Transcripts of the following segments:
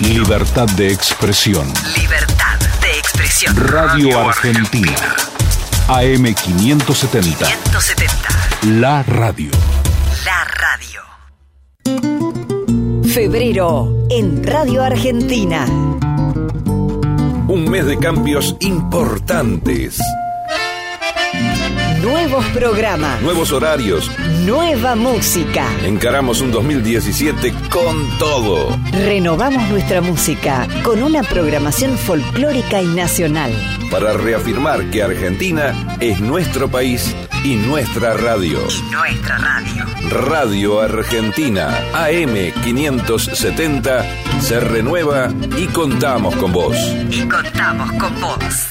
Libertad de expresión. Libertad de expresión. Radio Argentina. AM570. 570. La radio. La radio. Febrero en Radio Argentina. Un mes de cambios importantes. Nuevos programas. Nuevos horarios. Nueva música. Encaramos un 2017 con todo. Renovamos nuestra música con una programación folclórica y nacional. Para reafirmar que Argentina es nuestro país y nuestra radio. Y nuestra radio. Radio Argentina AM570 se renueva y contamos con vos. Y contamos con vos.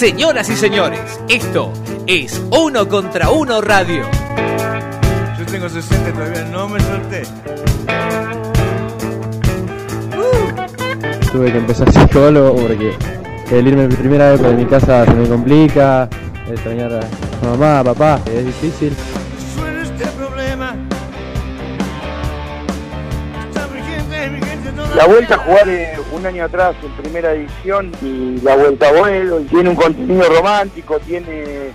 Señoras y señores, esto es Uno contra Uno Radio. Yo tengo 60 y todavía no me solté. Tuve que empezar psicólogo porque el irme mi primera vez de mi casa se me complica, extrañar a mamá, a papá, es difícil. Suena este La vuelta a jugar eh, un año atrás en primera división y la vuelta a vuelo y tiene un contenido romántico, tiene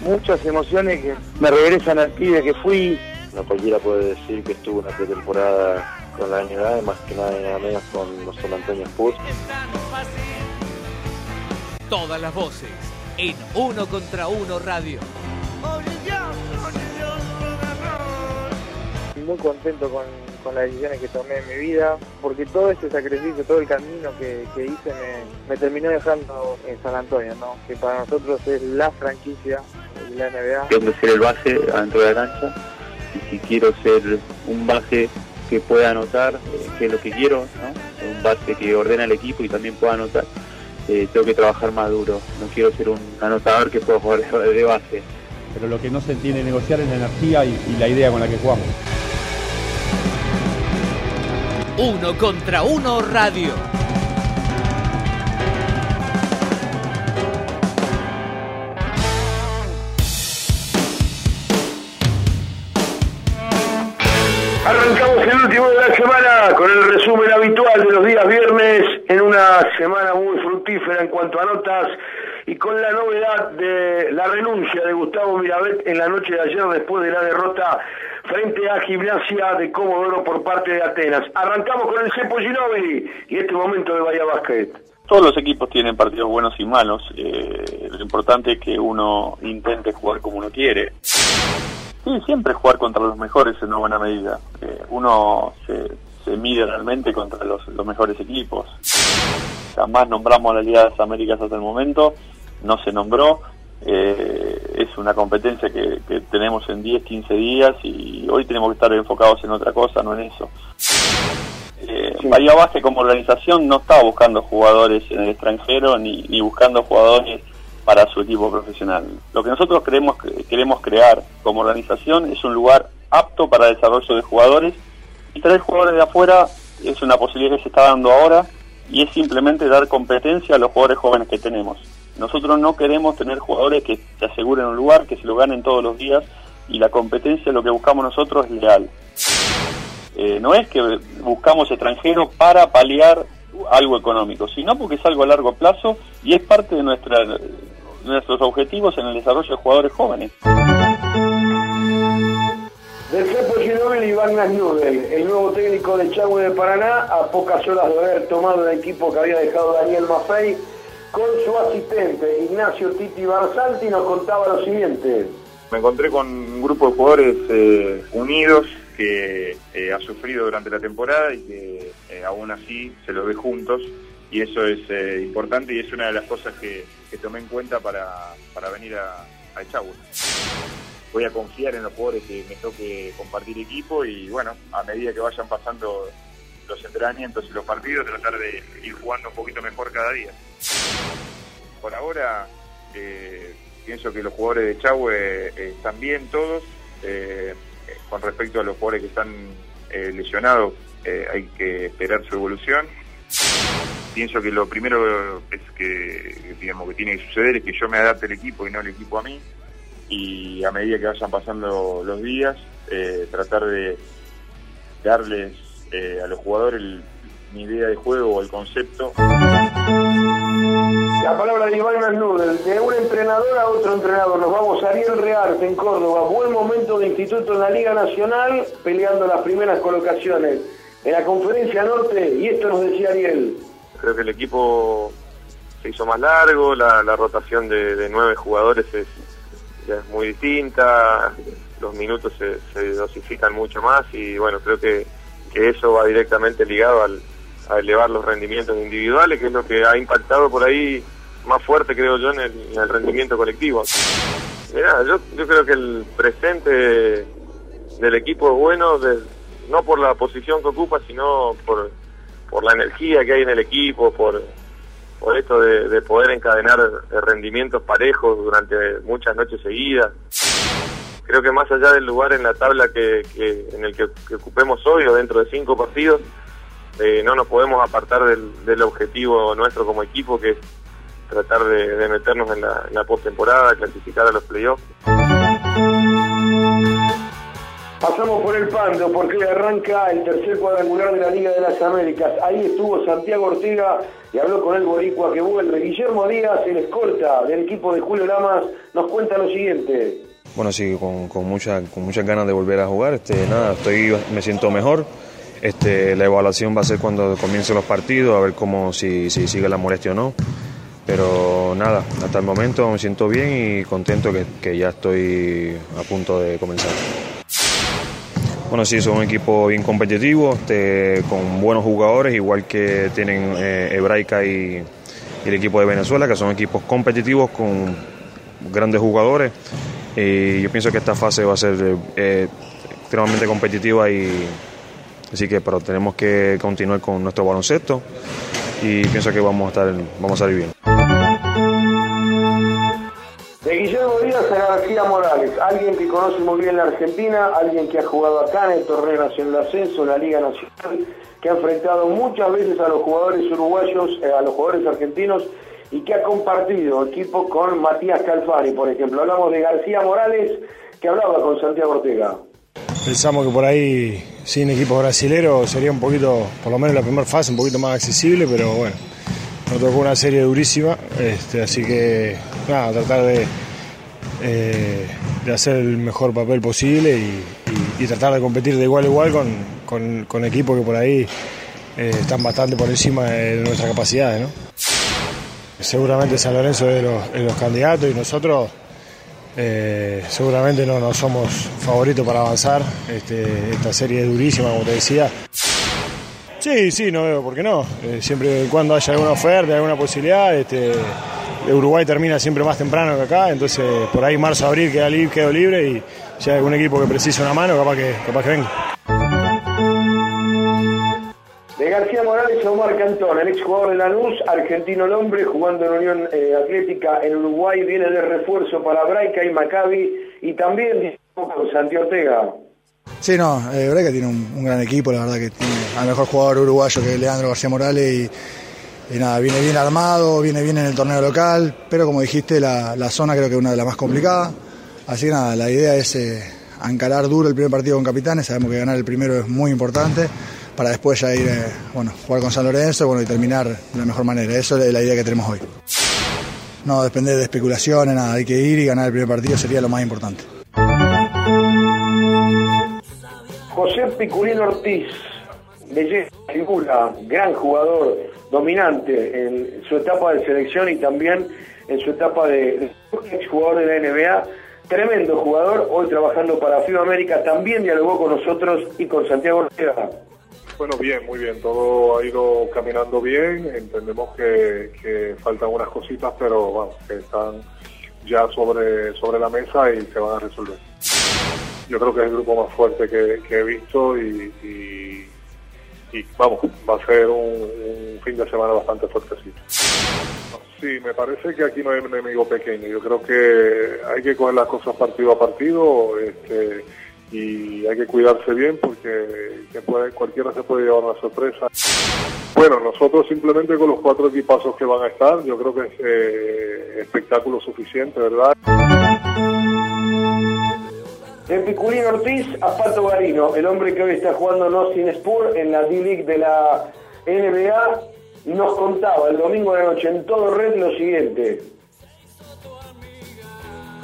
muchas emociones que me regresan al pibe que fui. No cualquiera puede decir que estuvo una pretemporada con la unidad, más que nada y nada menos con los San Antonio Spurs. Todas las voces en Uno contra Uno Radio. Muy contento con, con las decisiones que tomé en mi vida, porque todo este sacrificio, todo el camino que, que hice me, me terminó dejando en San Antonio, ¿no? que para nosotros es la franquicia de la NBA. Tengo que ser el base adentro de la cancha y si quiero ser un base que pueda anotar, eh, que es lo que quiero, ¿no? un base que ordena el equipo y también pueda anotar, eh, tengo que trabajar más duro. No quiero ser un anotador que pueda jugar de, de base. pero lo que no se entiende negociar es la energía y, y la idea con la que jugamos. Uno contra Uno Radio. Arrancamos el último de la semana con el resumen habitual de los días viernes en una semana muy fructífera en cuanto a notas y con la novedad de la renuncia de Gustavo Mirabet en la noche de ayer después de la derrota frente a Gimnasia de Comodoro por parte de Atenas. Arrancamos con el Cepo Ginóbili y este momento de Bahía Basket. Todos los equipos tienen partidos buenos y malos. eh, lo importante es que uno intente jugar como uno quiere. Sí, siempre jugar contra los mejores es una buena medida. Eh, uno se, se mide realmente contra los, los mejores equipos. Jamás nombramos a la Liga de las Américas hasta el momento, no se nombró. Eh, es una competencia que, que tenemos en 10, 15 días y hoy tenemos que estar enfocados en otra cosa, no en eso. Eh, Basket como organización no está buscando jugadores en el extranjero ni, ni buscando jugadores para su equipo profesional. Lo que nosotros queremos, queremos crear como organización es un lugar apto para el desarrollo de jugadores y traer jugadores de afuera es una posibilidad que se está dando ahora y es simplemente dar competencia a los jugadores jóvenes que tenemos. Nosotros no queremos tener jugadores que se aseguren un lugar, que se lo ganen todos los días y la competencia, lo que buscamos nosotros es leal. Eh, no es que buscamos extranjeros para paliar algo económico, sino porque es algo a largo plazo y es parte de nuestra, nuestros objetivos en el desarrollo de jugadores jóvenes. Del Cepo Ginóbili y Van Nudel, el nuevo técnico de Chagüe de Paraná, a pocas horas de haber tomado el equipo que había dejado Daniel Maffei, con su asistente Ignacio Titi Barsanti, nos contaba lo siguiente. Me encontré con un grupo de jugadores eh, unidos que eh, ha sufrido durante la temporada y que eh, aún así se los ve juntos y eso es eh, importante y es una de las cosas que, que tomé en cuenta para, para venir a, a. Voy a confiar en los jugadores que me toque compartir equipo y bueno, a medida que vayan pasando los entrenamientos y los partidos, tratar de ir jugando un poquito mejor cada día. Por ahora, eh, pienso que los jugadores de Chahue eh, están bien todos. Eh, con respecto a los jugadores que están eh, lesionados, eh, hay que esperar su evolución. Pienso que lo primero es que, digamos, que tiene que suceder es que yo me adapte al equipo y no el equipo a mí. Y a medida que vayan pasando los días, eh, tratar de darles eh, a los jugadores el- mi idea de juego o el concepto. La palabra de Iván Masnudel, de un entrenador a otro entrenador. Nos vamos a Ariel Rearte en Córdoba. Buen momento de instituto en la Liga Nacional, peleando las primeras colocaciones en la Conferencia Norte. Y esto nos decía Ariel. Creo que el equipo se hizo más largo, la, la rotación de, de nueve jugadores es, ya es muy distinta, los minutos se, se dosifican mucho más y bueno, creo que, que eso va directamente ligado al, a elevar los rendimientos individuales, que es lo que ha impactado por ahí más fuerte, creo yo, en el, en el rendimiento colectivo. Mirá, yo, yo creo que el presente del equipo es bueno, de- no por la posición que ocupa, sino por, por la energía que hay en el equipo, por, por esto de, de poder encadenar eh, rendimientos parejos durante muchas noches seguidas. Creo que más allá del lugar en la tabla que, en el que, ocupemos hoy o dentro de cinco partidos, eh, no nos podemos apartar del, objetivo nuestro como equipo, que es tratar de, de meternos en la, en la postemporada, clasificar a los playoffs. Pasamos por el Pando porque arranca el tercer cuadrangular de la Liga de las Américas. Ahí estuvo Santiago Ortega y habló con el boricua que vuelve. Guillermo Díaz, el escolta del equipo de Julio Lamas, nos cuenta lo siguiente. Bueno, sí, con, con, mucha, con muchas ganas de volver a jugar. Este, nada, estoy, me siento mejor. Este, la evaluación va a ser cuando comiencen los partidos, a ver cómo si, si sigue la molestia o no. Pero nada, hasta el momento me siento bien y contento que, que ya estoy a punto de comenzar. Bueno, sí, son un equipo bien competitivo, este, con buenos jugadores, igual que tienen eh, Hebraica y, y el equipo de Venezuela, que son equipos competitivos con grandes jugadores. Y yo pienso que esta fase va a ser eh, extremadamente competitiva y así que pero tenemos que continuar con nuestro baloncesto y pienso que vamos a estar vamos a salir bien. De Guillermo Díaz a García Morales, alguien que conoce muy bien la Argentina, alguien que ha jugado acá en el Torneo Nacional de Ascenso, en la Liga Nacional, que ha enfrentado muchas veces a los jugadores uruguayos, eh, a los jugadores argentinos y que ha compartido equipo con Matías Calfari, por ejemplo. Hablamos de García Morales, que hablaba con Santiago Ortega. Pensamos que por ahí, sin equipo brasilero, sería un poquito, por lo menos la primera fase, un poquito más accesible, pero bueno, nos tocó una serie durísima, este, así que nada, tratar de, eh, de hacer el mejor papel posible y, tratar de competir de igual a igual con, con- con equipos que por ahí eh, están bastante por encima de nuestras capacidades. ¿no? Seguramente San Lorenzo es de los, candidatos y nosotros eh, seguramente no, no somos favoritos para avanzar. Este, esta serie es durísima, como te decía. Sí, sí, no veo por qué no. Eh, siempre y cuando haya alguna oferta, alguna posibilidad, este, Uruguay termina siempre más temprano que acá, entonces por ahí marzo, abril queda libre, quedo libre y si hay algún equipo que precise una mano, capaz que, capaz que venga. Omar Cantón, el exjugador de Lanús, argentino el hombre, jugando en Unión eh, Atlética en Uruguay, viene de refuerzo para Braica y Maccabi, y también con Santiago Ortega. Sí, no, eh, Breca tiene un, gran equipo, la verdad que tiene al mejor jugador uruguayo que Leandro García Morales y, nada, viene bien armado, viene bien en el torneo local, pero como dijiste, la, zona creo que es una de las más complicadas. Así que nada, la idea es eh, duro el primer partido con Capitanes, sabemos que ganar el primero es muy importante, para después ya ir, eh, bueno, jugar con San Lorenzo bueno, y terminar de la mejor manera. Eso es la idea que tenemos hoy. No depender de especulaciones, nada, hay que ir y ganar el primer partido sería lo más importante. José Piculín Ortiz, leyenda, figura, gran jugador, dominante en su etapa de selección y también en su etapa de, de exjugador de la NBA. Tremendo jugador, hoy trabajando para FIBA América, también dialogó con nosotros y con Santiago Ortega. Bueno, bien, muy bien. Todo ha ido caminando bien. Entendemos que, que faltan unas cositas, pero bueno, que están ya sobre, sobre la mesa y se van a resolver. Yo creo que es el grupo más fuerte que, he visto y, y, y vamos, va a ser un, un fin de semana bastante fuertecito. Sí, me parece que aquí no hay un enemigo pequeño. Yo creo que hay que coger las cosas partido a partido este, y hay que cuidarse bien porque cualquiera se puede llevar una sorpresa. Bueno, nosotros simplemente con los cuatro equipazos que van a estar, yo creo que es eh, espectáculo suficiente, ¿verdad? En Piculín Ortiz a Pato Garino, el hombre que hoy está jugando no sin Spur en la D-League de la NBA, nos contaba el domingo de la noche en todo red lo siguiente.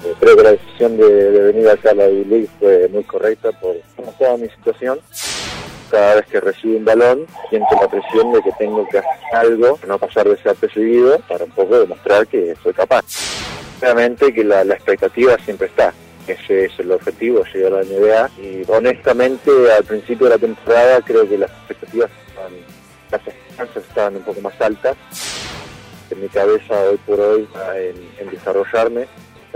Eh, creo que la decisión de, venir acá a la D-League fue muy correcta por cómo estaba mi situación. Cada vez que recibo un balón, siento la presión de que tengo que hacer algo, no pasar desapercibido, para un poco demostrar que soy capaz. Obviamente que la, expectativa siempre está. Ese es el objetivo, llegar a la NBA. Y honestamente, al principio de la temporada, creo que las expectativas, estaban, las esperanzas estaban un poco más altas. En mi cabeza, hoy por hoy, en desarrollarme,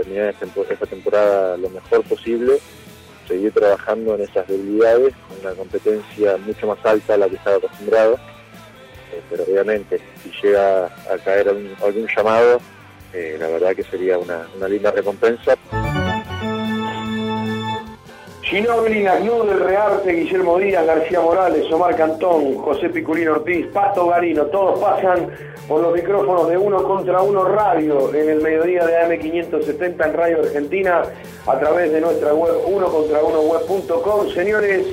terminar esta tempo- esta temporada lo mejor posible, seguir trabajando en esas debilidades, con una competencia mucho más alta a la que estaba acostumbrado. Eh, pero obviamente, si llega a caer algún, algún llamado, eh, la verdad que sería una, una linda recompensa. Ginóbili, Nagnud, El Rearte, Guillermo Díaz, García Morales, Omar Cantón, José Piculín Ortiz, Pato Garino, todos pasan por los micrófonos de Uno contra Uno Radio en el mediodía de AM570 en Radio Argentina a través de nuestra web uno contra uno web.com. Señores,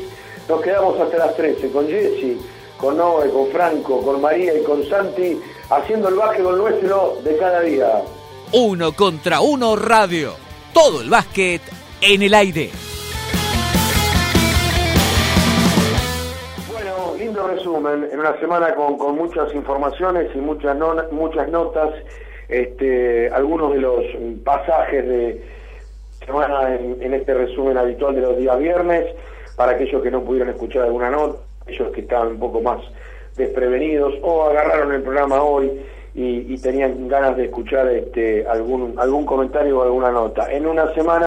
nos quedamos hasta las 13 con Jesse, con Noé, con Franco, con María y con Santi haciendo el básquetbol nuestro de cada día. Uno contra uno radio. Todo el básquet en el aire. En una semana con, muchas informaciones y muchas, no- muchas notas, este, algunos de los pasajes de semana en, en este resumen habitual de los días viernes, para aquellos que no pudieron escuchar alguna nota, aquellos que estaban un poco más desprevenidos o agarraron el programa hoy y, y tenían ganas de escuchar este, algún, algún comentario o alguna nota. En una semana